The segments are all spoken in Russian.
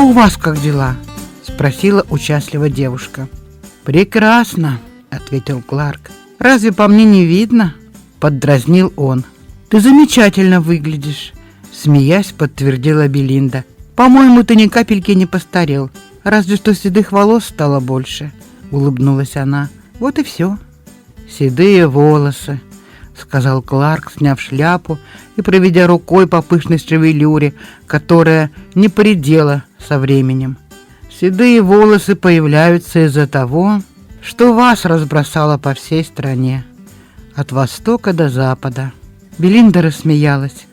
У вас как дела?» – спросила участливо девушка. «Прекрасно», – ответил Кларк. «Разве по мне не видно?» – поддразнил он. «Ты замечательно выглядишь», – смеясь подтвердила Белинда. «По-моему, ты ни капельки не постарел, разве что седых волос стало больше», – улыбнулась она. «Вот и все». «Седые волосы», сказал Кларк, сняв шляпу и проведя рукой по пышной шевелюре, которая не поредела со временем. Седые волосы появляются из-за того, что вас разбросало по всей стране, от востока до запада. Белинда рассмеялась.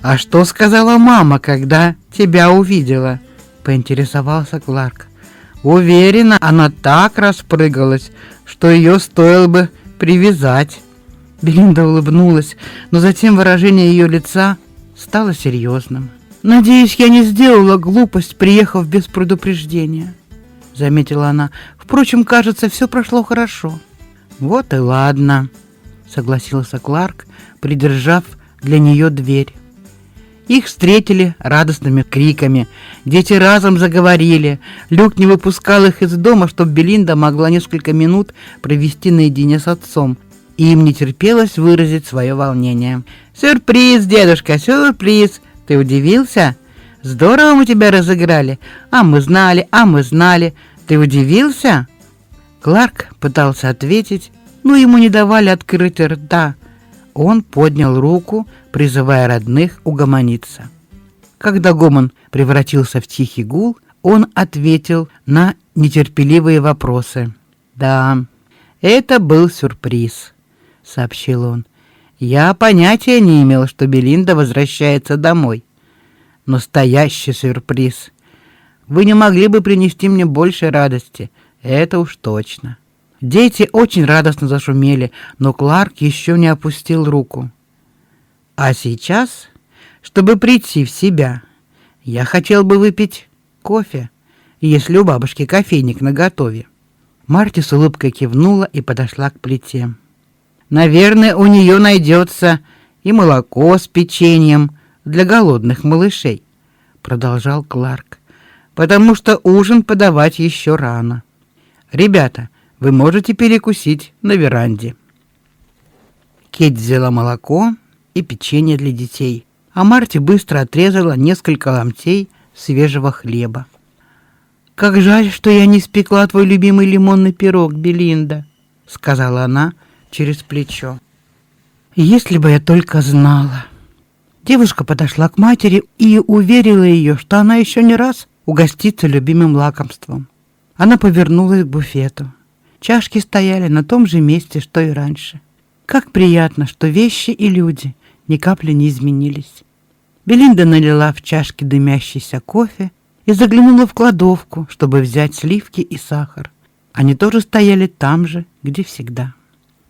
А что сказала мама, когда тебя увидела? поинтересовался Кларк. Уверена, она так распрыгалась, что ее стоило бы привязать. Белинда улыбнулась, но затем выражение ее лица стало серьезным. Надеюсь, я не сделала глупость, приехав без предупреждения, заметила она. Впрочем, кажется, все прошло хорошо. Вот и ладно, согласился Кларк, придержав для нее дверь. Их встретили радостными криками. Дети разом заговорили. Люк не выпускал их из дома, чтобы Белинда могла несколько минут провести наедине с отцом, им не терпелось выразить свое волнение. «Сюрприз, дедушка, сюрприз! Ты удивился? Здорово мы тебя разыграли. А мы знали, а мы знали. Ты удивился?» Кларк пытался ответить, но ему не давали открыть рта. Он поднял руку, призывая родных угомониться. Когда гомон превратился в тихий гул, он ответил на нетерпеливые вопросы. Да, это был сюрприз сообщил он. Я понятия не имел, что Белинда возвращается домой. Настоящий сюрприз. Вы не могли бы принести мне больше радости, это уж точно. Дети очень радостно зашумели, но Кларк еще не опустил руку. А сейчас, чтобы прийти в себя, я хотел бы выпить кофе, если у бабушки кофейник наготове. Марти с улыбкой кивнула и подошла к плите. Наверное, у нее найдется и молоко с печеньем для голодных малышей, продолжал Кларк. Потому что ужин подавать еще рано. Ребята, вы можете перекусить на веранде. Кейт взяла молоко и печенье для детей, а Марти быстро отрезала несколько ломтей свежего хлеба. Как жаль, что я не спекла твой любимый лимонный пирог, Белинда, сказала она, через плечо. Если бы я только знала. Девушка подошла к матери и уверила ее, что она еще не раз угостится любимым лакомством. Она повернулась к буфету. Чашки стояли на том же месте, что и раньше. Как приятно, что вещи и люди ни капли не изменились. Белинда налила в чашки дымящийся кофе и заглянула в кладовку, чтобы взять сливки и сахар. Они тоже стояли там же, где всегда.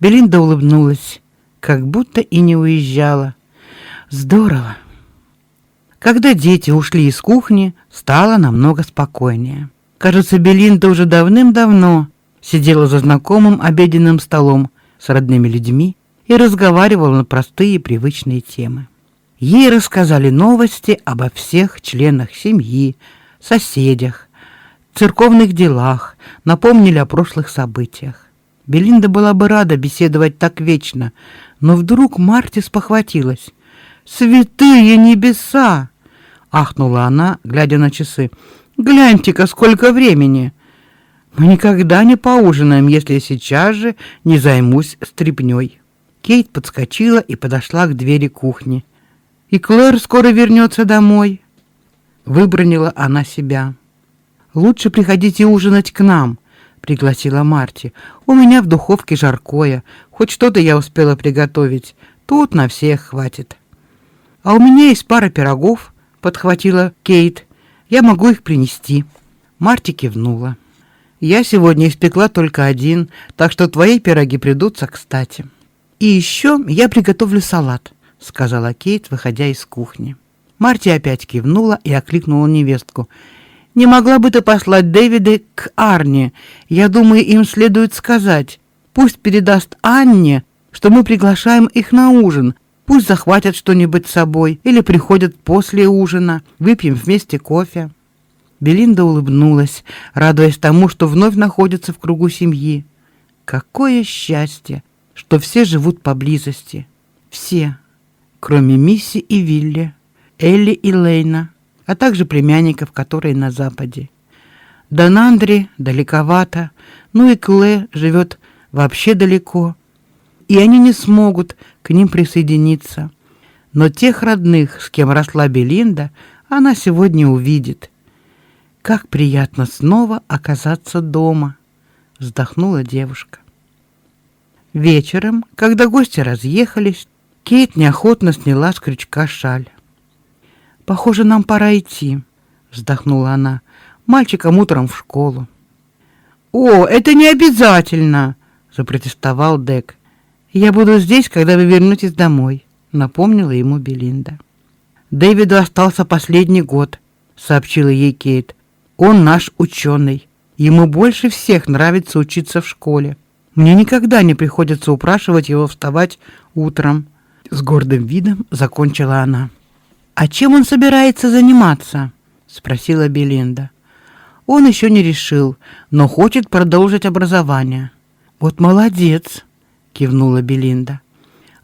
Белинда улыбнулась, как будто и не уезжала. Здорово. Когда дети ушли из кухни, стало намного спокойнее. Кажется, Белинда уже давным-давно сидела за знакомым обеденным столом с родными людьми и разговаривала на простые привычные темы. Ей рассказали новости обо всех членах семьи, соседях, церковных делах, напомнили о прошлых событиях. Белинда была бы рада беседовать так вечно, но вдруг Марти спохватилась. «Святые небеса!» — ахнула она, глядя на часы. «Гляньте-ка, сколько времени!» «Мы никогда не поужинаем, если сейчас же не займусь стряпнёй». Кейт подскочила и подошла к двери кухни. «И Клэр скоро вернется домой», — выбронила она себя. «Лучше приходите ужинать к нам пригласила Марти. У меня в духовке жаркое, хоть что-то я успела приготовить. Тут на всех хватит. «А у меня есть пара пирогов», — подхватила Кейт. «Я могу их принести». Марти кивнула. «Я сегодня испекла только один, так что твои пироги придутся кстати». «И еще я приготовлю салат», — сказала Кейт, выходя из кухни. Марти опять кивнула и окликнула невестку. «Не могла бы ты послать Дэвида к Арне? Я думаю, им следует сказать. Пусть передаст Анне, что мы приглашаем их на ужин, Пусть захватят что-нибудь с собой или приходят после ужина, выпьем вместе кофе. Белинда улыбнулась, радуясь тому, что вновь находится в кругу семьи. Какое счастье, что все живут поблизости. Все, кроме Мисси и Вилли, Элли и Лейна, а также племянников, которые на западе. До Нандри далековато, ну и Клэ живет вообще далеко, и они не смогут к ним присоединиться. Но тех родных, с кем росла Белинда, она сегодня увидит. Как приятно снова оказаться дома, вздохнула девушка. Вечером, когда гости разъехались, Кейт неохотно сняла с крючка шаль. Похоже, нам пора идти, вздохнула она. Мальчикам утром в школу. О, это не обязательно, запротестовал Дек. «Я буду здесь, когда вы вернетесь домой», — напомнила ему Белинда. «Дэвиду остался последний год», — сообщила ей Кейт. «Он наш ученый. Ему больше всех нравится учиться в школе. Мне никогда не приходится упрашивать его вставать утром». С гордым видом закончила она. «А чем он собирается заниматься?» — спросила Белинда. «Он еще не решил, но хочет продолжить образование». «Вот молодец!» кивнула Белинда.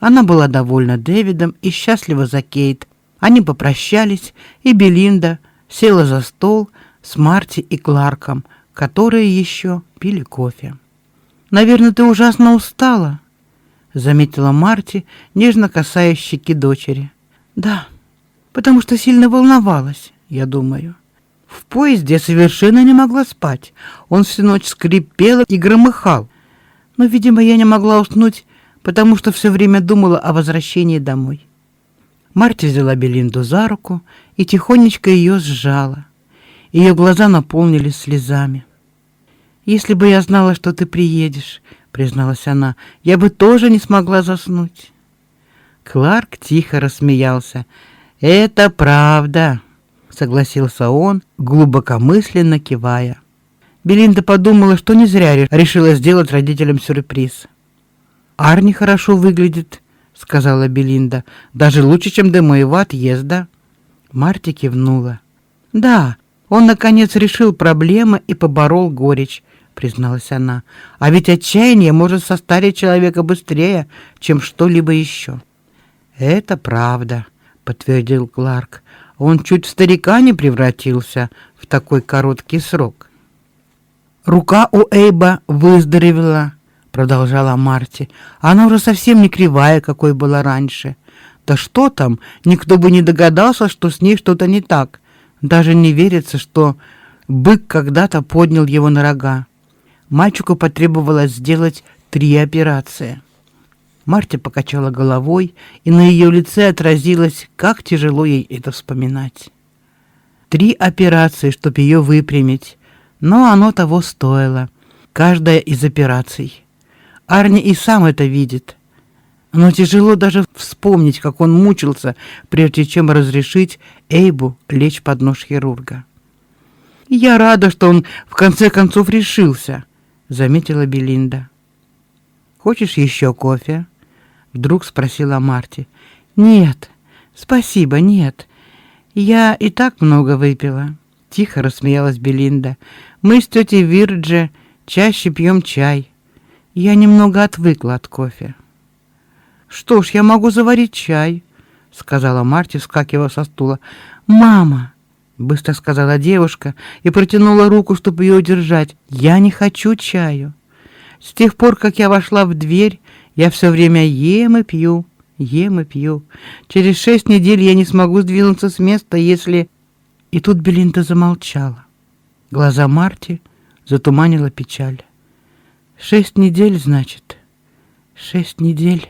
Она была довольна Дэвидом и счастлива за Кейт. Они попрощались, и Белинда села за стол с Марти и Кларком, которые еще пили кофе. Наверное, ты ужасно устала, заметила Марти, нежно касаясь щеки дочери. Да, потому что сильно волновалась, я думаю. В поезде совершенно не могла спать. Он всю ночь скрипел и громыхал но, видимо, я не могла уснуть, потому что все время думала о возвращении домой. Марти взяла Белинду за руку и тихонечко ее сжала. Ее глаза наполнились слезами. «Если бы я знала, что ты приедешь», — призналась она, — «я бы тоже не смогла заснуть». Кларк тихо рассмеялся. «Это правда», — согласился он, глубокомысленно кивая. Белинда подумала, что не зря решила сделать родителям сюрприз. «Арни хорошо выглядит», — сказала Белинда. «Даже лучше, чем до моего отъезда». Марти кивнула. «Да, он, наконец, решил проблемы и поборол горечь», — призналась она. «А ведь отчаяние может состарить человека быстрее, чем что-либо еще». «Это правда», — подтвердил Кларк. «Он чуть в старика не превратился в такой короткий срок». Рука у Эйба выздоровела, продолжала Марти. Она уже совсем не кривая, какой была раньше. Да что там, никто бы не догадался, что с ней что-то не так. Даже не верится, что бык когда-то поднял его на рога. Мальчику потребовалось сделать три операции. Марти покачала головой, и на ее лице отразилось, как тяжело ей это вспоминать. Три операции, чтобы ее выпрямить но оно того стоило. Каждая из операций. Арни и сам это видит. Но тяжело даже вспомнить, как он мучился, прежде чем разрешить Эйбу лечь под нож хирурга. «Я рада, что он в конце концов решился», — заметила Белинда. «Хочешь еще кофе?» — вдруг спросила Марти. «Нет, спасибо, нет. Я и так много выпила». Тихо рассмеялась Белинда. Мы с тетей Вирдже чаще пьем чай. Я немного отвыкла от кофе. Что ж, я могу заварить чай, сказала Марти, вскакивая со стула. Мама, быстро сказала девушка и протянула руку, чтобы ее удержать. Я не хочу чаю. С тех пор, как я вошла в дверь, я все время ем и пью, ем и пью. Через шесть недель я не смогу сдвинуться с места, если и тут Белинда замолчала. Глаза Марти затуманила печаль. «Шесть недель, значит? Шесть недель?»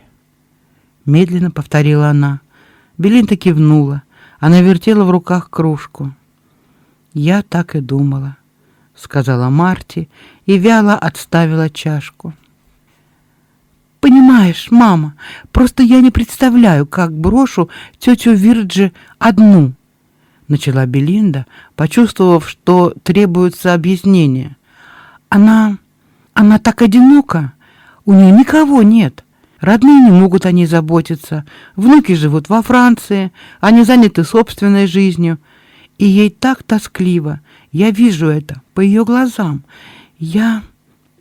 Медленно повторила она. Белинда кивнула. Она вертела в руках кружку. «Я так и думала», — сказала Марти и вяло отставила чашку. «Понимаешь, мама, просто я не представляю, как брошу тетю Вирджи одну», — начала Белинда, почувствовав, что требуется объяснение. «Она... она так одинока, у нее никого нет». Родные не могут о ней заботиться, внуки живут во Франции, они заняты собственной жизнью, и ей так тоскливо. Я вижу это по ее глазам. Я...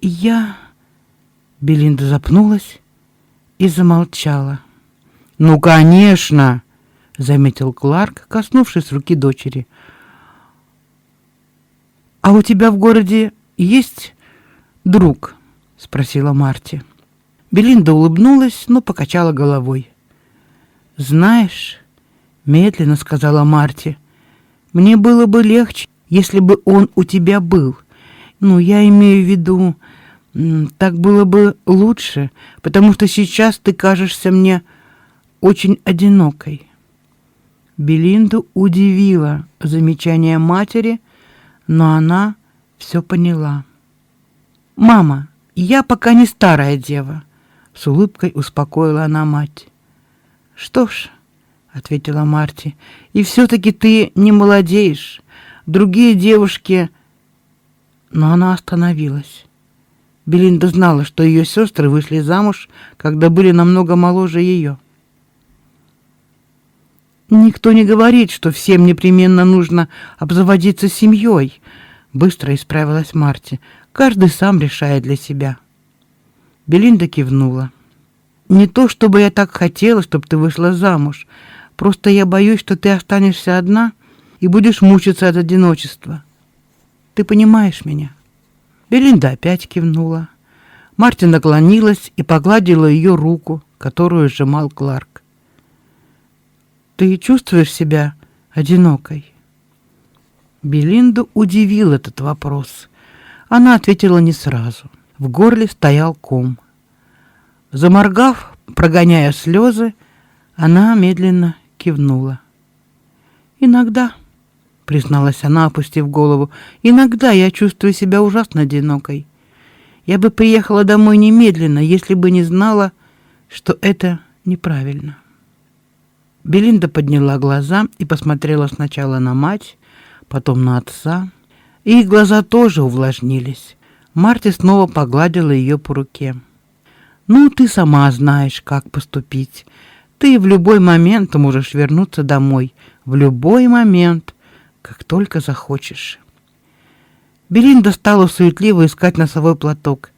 я... Белинда запнулась и замолчала. «Ну, конечно!» — заметил Кларк, коснувшись руки дочери. «А у тебя в городе есть друг?» — спросила Марти. Белинда улыбнулась, но покачала головой. «Знаешь, — медленно сказала Марти, — мне было бы легче, если бы он у тебя был. Ну, я имею в виду, так было бы лучше, потому что сейчас ты кажешься мне очень одинокой». Белинду удивило замечание матери, но она все поняла. «Мама, я пока не старая дева. С улыбкой успокоила она мать. «Что ж», — ответила Марти, — «и все-таки ты не молодеешь. Другие девушки...» Но она остановилась. Белинда знала, что ее сестры вышли замуж, когда были намного моложе ее. «Никто не говорит, что всем непременно нужно обзаводиться семьей», — быстро исправилась Марти. «Каждый сам решает для себя». Белинда кивнула. «Не то, чтобы я так хотела, чтобы ты вышла замуж. Просто я боюсь, что ты останешься одна и будешь мучиться от одиночества. Ты понимаешь меня?» Белинда опять кивнула. Мартин наклонилась и погладила ее руку, которую сжимал Кларк. «Ты чувствуешь себя одинокой?» Белинду удивил этот вопрос. Она ответила не сразу. В горле стоял ком. Заморгав, прогоняя слезы, она медленно кивнула. «Иногда», — призналась она, опустив голову, — «иногда я чувствую себя ужасно одинокой. Я бы приехала домой немедленно, если бы не знала, что это неправильно». Белинда подняла глаза и посмотрела сначала на мать, потом на отца. Их глаза тоже увлажнились. Марти снова погладила ее по руке. «Ну, ты сама знаешь, как поступить. Ты в любой момент можешь вернуться домой. В любой момент, как только захочешь». Белинда стала суетливо искать носовой платок.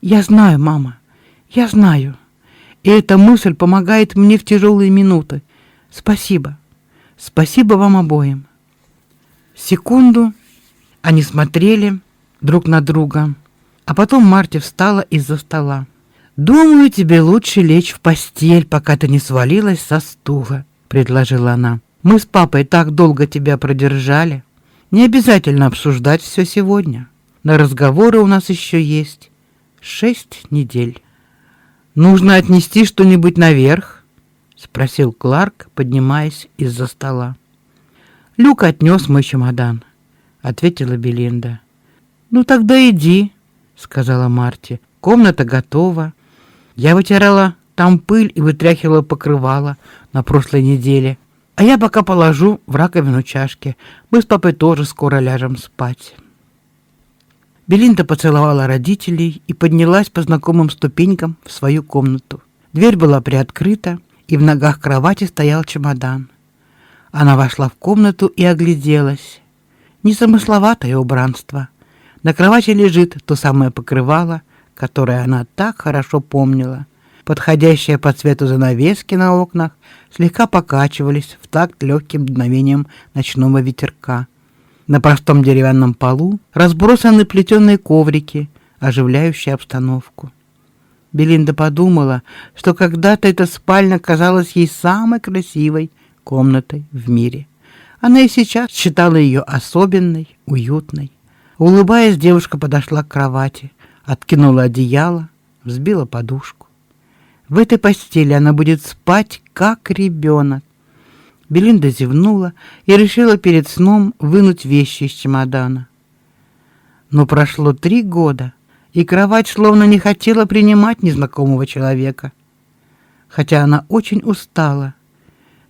«Я знаю, мама, я знаю. И эта мысль помогает мне в тяжелые минуты. Спасибо. Спасибо вам обоим». Секунду они смотрели друг на друга. А потом Марти встала из-за стола. «Думаю, тебе лучше лечь в постель, пока ты не свалилась со стула», — предложила она. «Мы с папой так долго тебя продержали. Не обязательно обсуждать все сегодня. На разговоры у нас еще есть шесть недель». «Нужно отнести что-нибудь наверх?» — спросил Кларк, поднимаясь из-за стола. «Люк отнес мой чемодан», — ответила Белинда. «Ну тогда иди», сказала Марти. Комната готова. Я вытирала там пыль и вытряхивала покрывало на прошлой неделе. А я пока положу в раковину чашки. Мы с папой тоже скоро ляжем спать. Белинда поцеловала родителей и поднялась по знакомым ступенькам в свою комнату. Дверь была приоткрыта, и в ногах кровати стоял чемодан. Она вошла в комнату и огляделась. Незамысловатое убранство. На кровати лежит то самое покрывало, которое она так хорошо помнила. Подходящие по цвету занавески на окнах слегка покачивались в такт легким дуновением ночного ветерка. На простом деревянном полу разбросаны плетеные коврики, оживляющие обстановку. Белинда подумала, что когда-то эта спальня казалась ей самой красивой комнатой в мире. Она и сейчас считала ее особенной, уютной. Улыбаясь, девушка подошла к кровати, откинула одеяло, взбила подушку. В этой постели она будет спать, как ребенок. Белинда зевнула и решила перед сном вынуть вещи из чемодана. Но прошло три года, и кровать словно не хотела принимать незнакомого человека. Хотя она очень устала.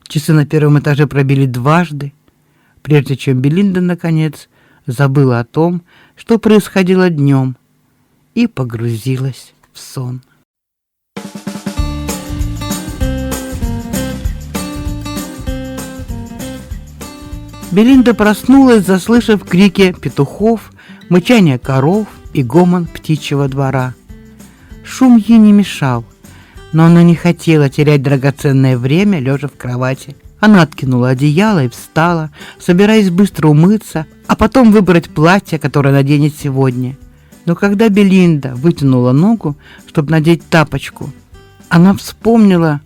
Часы на первом этаже пробили дважды, прежде чем Белинда наконец забыла о том, что происходило днем, и погрузилась в сон. Белинда проснулась, заслышав крики петухов, мычание коров и гомон птичьего двора. Шум ей не мешал, но она не хотела терять драгоценное время, лежа в кровати. Она откинула одеяло и встала, собираясь быстро умыться, а потом выбрать платье, которое наденет сегодня. Но когда Белинда вытянула ногу, чтобы надеть тапочку, она вспомнила,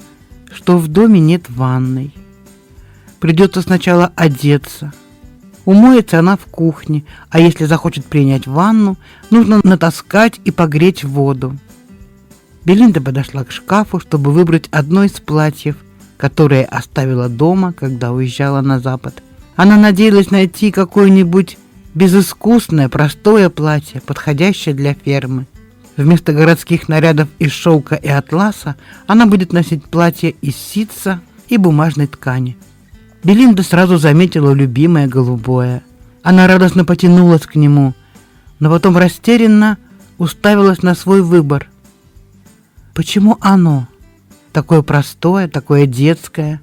что в доме нет ванной. Придется сначала одеться. Умоется она в кухне, а если захочет принять ванну, нужно натаскать и погреть воду. Белинда подошла к шкафу, чтобы выбрать одно из платьев, которое оставила дома, когда уезжала на запад. Она надеялась найти какое-нибудь безыскусное, простое платье, подходящее для фермы. Вместо городских нарядов из шелка и атласа она будет носить платье из ситца и бумажной ткани. Белинда сразу заметила любимое голубое. Она радостно потянулась к нему, но потом растерянно уставилась на свой выбор. Почему оно? Такое простое, такое детское.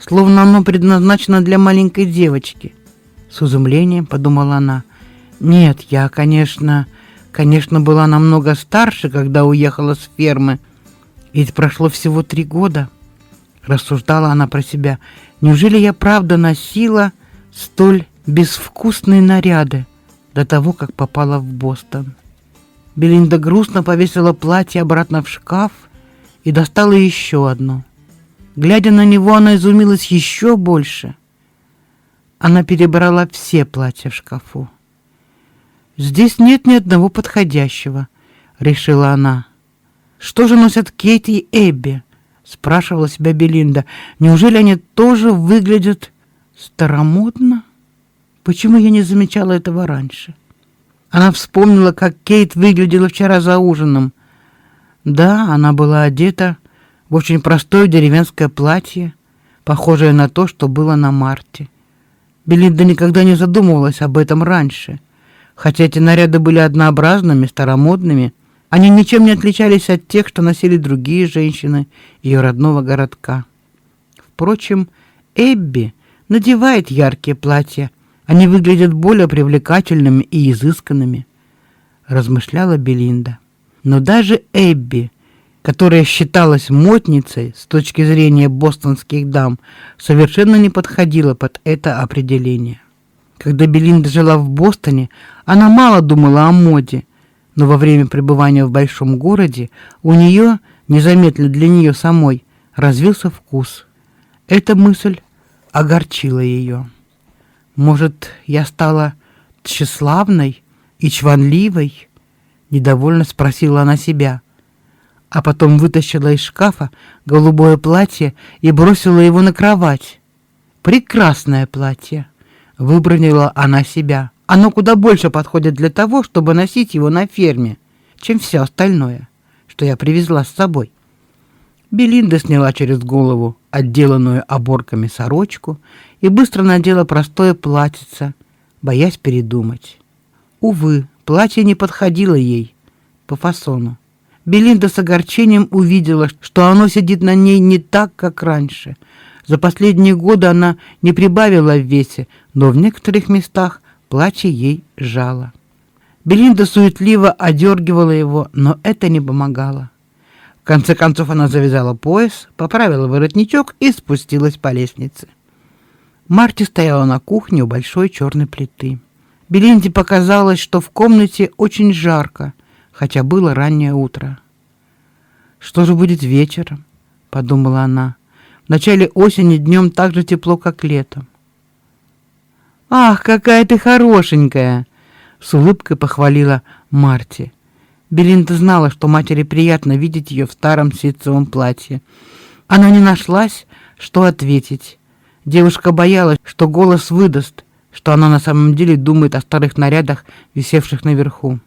Словно оно предназначено для маленькой девочки. С изумлением подумала она. Нет, я, конечно, конечно, была намного старше, когда уехала с фермы. Ведь прошло всего три года. Рассуждала она про себя. Неужели я правда носила столь безвкусные наряды до того, как попала в Бостон? Белинда грустно повесила платье обратно в шкаф и достала еще одно. Глядя на него, она изумилась еще больше. Она перебрала все платья в шкафу. Здесь нет ни одного подходящего, решила она. Что же носят Кейт и Эбби? Спрашивала себя Белинда. Неужели они тоже выглядят старомодно? Почему я не замечала этого раньше? Она вспомнила, как Кейт выглядела вчера за ужином. Да, она была одета в очень простое деревенское платье, похожее на то, что было на Марте. Белинда никогда не задумывалась об этом раньше. Хотя эти наряды были однообразными, старомодными, они ничем не отличались от тех, что носили другие женщины ее родного городка. Впрочем, Эбби надевает яркие платья. Они выглядят более привлекательными и изысканными, размышляла Белинда. Но даже Эбби, которая считалась модницей с точки зрения бостонских дам, совершенно не подходила под это определение. Когда Белинда жила в Бостоне, она мало думала о моде, но во время пребывания в большом городе у нее, незаметно для нее самой, развился вкус. Эта мысль огорчила ее. Может, я стала тщеславной и чванливой? Недовольно спросила она себя, а потом вытащила из шкафа голубое платье и бросила его на кровать. Прекрасное платье, выбронила она себя. Оно куда больше подходит для того, чтобы носить его на ферме, чем все остальное, что я привезла с собой. Белинда сняла через голову отделанную оборками сорочку и быстро надела простое платьице, боясь передумать. Увы, платье не подходило ей по фасону. Белинда с огорчением увидела, что оно сидит на ней не так, как раньше. За последние годы она не прибавила в весе, но в некоторых местах Плача ей жало. Белинда суетливо одергивала его, но это не помогало. В конце концов она завязала пояс, поправила воротничок и спустилась по лестнице. Марти стояла на кухне у большой черной плиты. Белинде показалось, что в комнате очень жарко, хотя было раннее утро. Что же будет вечером, подумала она. В начале осени днем так же тепло, как летом. Ах, какая ты хорошенькая, с улыбкой похвалила Марти. Белинда знала, что матери приятно видеть ее в старом ситцевом платье. Она не нашлась, что ответить. Девушка боялась, что голос выдаст, что она на самом деле думает о старых нарядах, висевших наверху.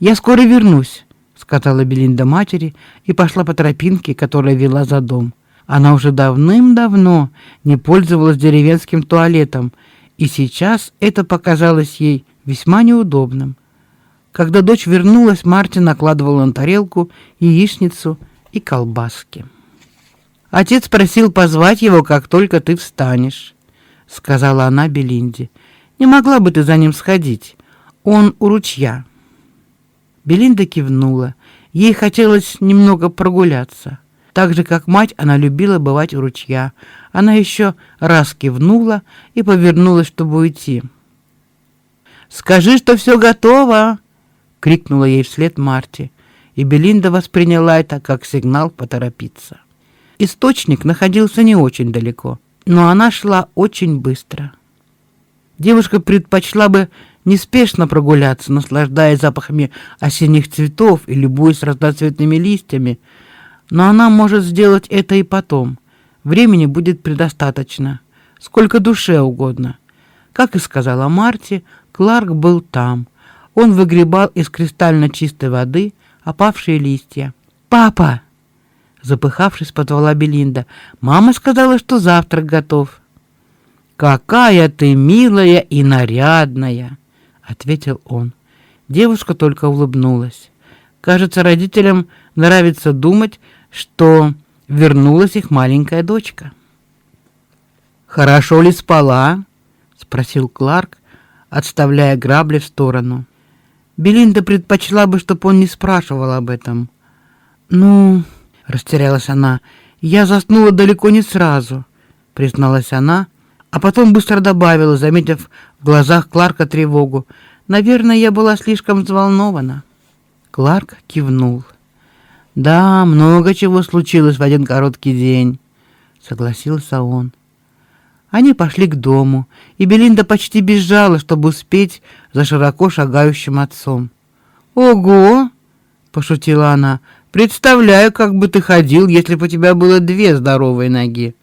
«Я скоро вернусь», — сказала Белинда матери и пошла по тропинке, которая вела за дом. Она уже давным-давно не пользовалась деревенским туалетом, и сейчас это показалось ей весьма неудобным. Когда дочь вернулась, Мартин накладывал на тарелку яичницу и колбаски. Отец просил позвать его, как только ты встанешь, сказала она Белинде. Не могла бы ты за ним сходить? Он у ручья. Белинда кивнула. Ей хотелось немного прогуляться. Так же, как мать, она любила бывать у ручья. Она еще раз кивнула и повернулась, чтобы уйти. «Скажи, что все готово!» — крикнула ей вслед Марти, и Белинда восприняла это как сигнал поторопиться. Источник находился не очень далеко, но она шла очень быстро. Девушка предпочла бы неспешно прогуляться, наслаждаясь запахами осенних цветов и любуясь разноцветными листьями, но она может сделать это и потом. Времени будет предостаточно, сколько душе угодно. Как и сказала Марти, Кларк был там. Он выгребал из кристально чистой воды опавшие листья. «Папа!» Запыхавшись, позвала Белинда. Мама сказала, что завтрак готов. Какая ты милая и нарядная, ответил он. Девушка только улыбнулась. Кажется, родителям нравится думать, что вернулась их маленькая дочка. Хорошо ли спала? спросил Кларк, отставляя грабли в сторону. Белинда предпочла бы, чтобы он не спрашивал об этом. Ну, растерялась она. Я заснула далеко не сразу, призналась она, а потом быстро добавила, заметив в глазах Кларка тревогу. Наверное, я была слишком взволнована. Кларк кивнул. Да, много чего случилось в один короткий день, согласился он. Они пошли к дому, и Белинда почти бежала, чтобы успеть за широко шагающим отцом. "Ого!" пошутила она. Представляю, как бы ты ходил, если бы у тебя было две здоровые ноги.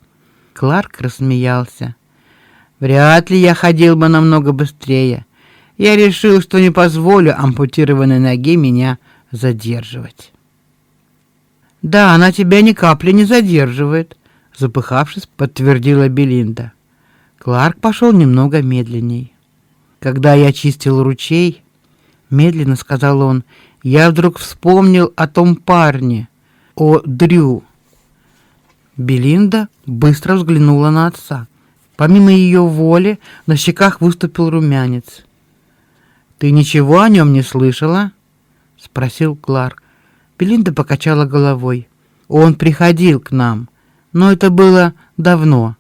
Кларк рассмеялся. Вряд ли я ходил бы намного быстрее. Я решил, что не позволю ампутированной ноге меня задерживать. Да, она тебя ни капли не задерживает, запыхавшись, подтвердила Белинда. Кларк пошел немного медленней. Когда я чистил ручей, медленно сказал он, я вдруг вспомнил о том парне, о Дрю. Белинда быстро взглянула на отца. Помимо ее воли, на щеках выступил румянец. Ты ничего о нем не слышала? спросил Кларк. Белинда покачала головой. Он приходил к нам, но это было давно,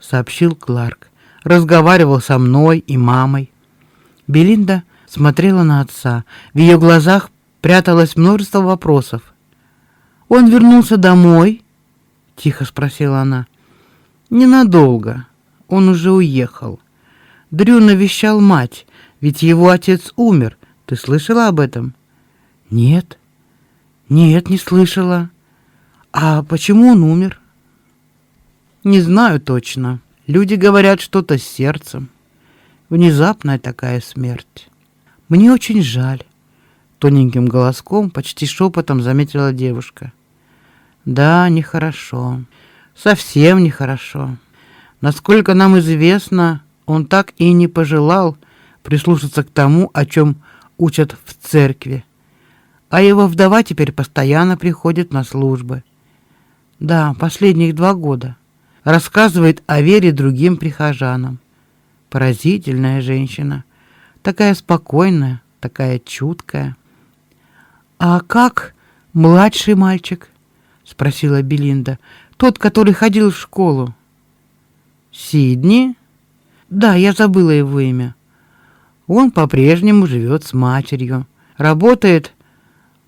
сообщил Кларк. Разговаривал со мной и мамой. Белинда смотрела на отца. В ее глазах пряталось множество вопросов. Он вернулся домой? тихо спросила она. Ненадолго. Он уже уехал. Дрю навещал мать, ведь его отец умер. Ты слышала об этом? Нет. Нет, не слышала. А почему он умер? Не знаю точно. Люди говорят что-то с сердцем. Внезапная такая смерть. Мне очень жаль, тоненьким голоском, почти шепотом заметила девушка. Да, нехорошо. Совсем нехорошо. Насколько нам известно, он так и не пожелал прислушаться к тому, о чем учат в церкви. А его вдова теперь постоянно приходит на службы. Да, последних два года. Рассказывает о вере другим прихожанам. Поразительная женщина, такая спокойная, такая чуткая. А как младший мальчик? спросила Белинда. Тот, который ходил в школу. Сидни? Да, я забыла его имя. Он по-прежнему живет с матерью, работает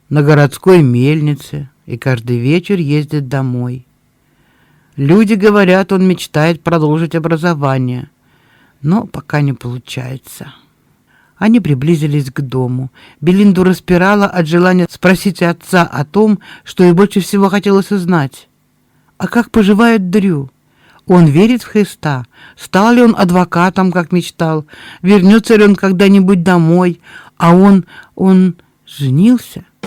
на городской мельнице и каждый вечер ездит домой. Люди говорят, он мечтает продолжить образование, но пока не получается. Они приблизились к дому. Белинду распирала от желания спросить отца о том, что ей больше всего хотелось узнать. А как поживает Дрю? Он верит в Христа? Стал ли он адвокатом, как мечтал? Вернется ли он когда-нибудь домой? А он, он женился?